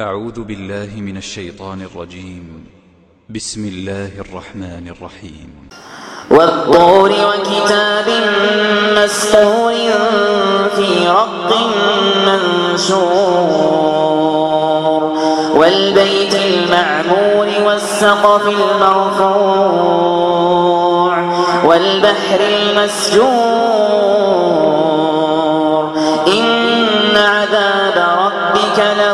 أعوذ بالله من الشيطان الرجيم. بسم الله الرحمن الرحيم. والطور وكتاب مسطور في رق منشور. والبيت المعمور والسقف المرفوع. والبحر المسجور. إن عذاب ربك لواقع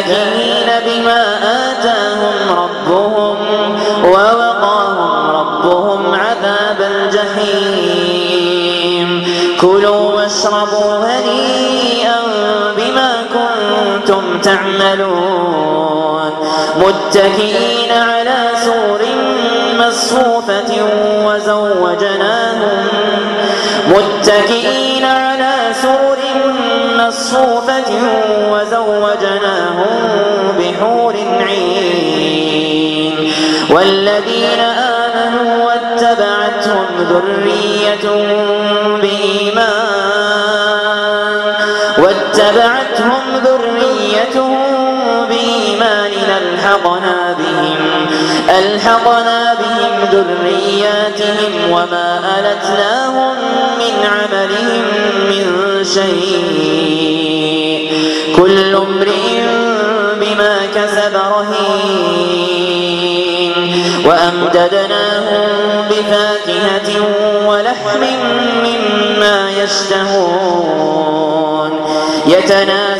فاكهين بما آتاهم ربهم ووقاهم ربهم عذاب الجحيم. كلوا واشربوا هنيئا بما كنتم تعملون. متكئين على سور مصفوفة وزوجناهم. متكئين على سور مصفوفة وزوجناهم بحور عين. والذين آمنوا واتبعتهم ذرية بإيمان. واتبعتهم ذريتهم ألحقنا بهم ألحقنا بهم ذرياتهم وما ألتناهم من عملهم من شيء. كل امرئ بما كسب رهين. وأمددناهم بفاكهة ولحم مما يشتهون. يتنازعون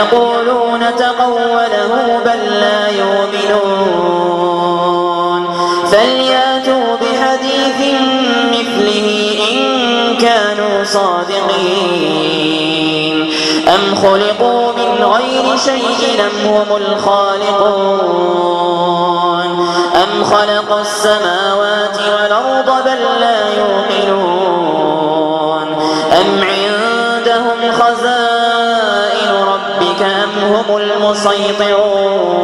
يقولون تقوله بل لا يؤمنون. فلياتوا بحديث مثله إن كانوا صادقين. أم خلقوا من غير شيء أم هم الخالقون؟ أم خلق السماوات والأرض بل لا هم المسيطرون.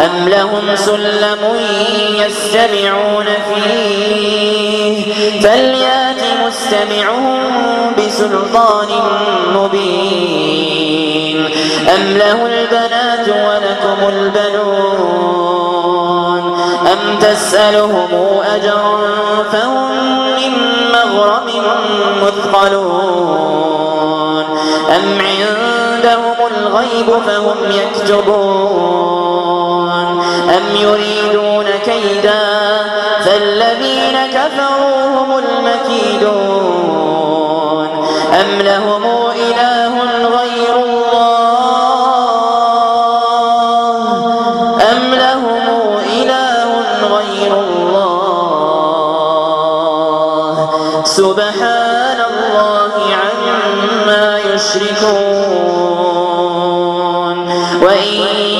أم لهم سلم يستمعون فيه؟ فليأت مستمعهم بسلطان مبين. أم له البنات ولكم البنون؟ أم تسألهم أجرا فهم من مغرم مثقلون؟ أم عندهم الغيب فهم يكتبون أم يريدون كيدا؟ فالذين كفروا هم المكيدون. أم لهم